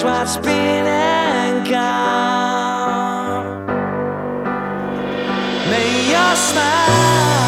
change what's been and gone. May your smile.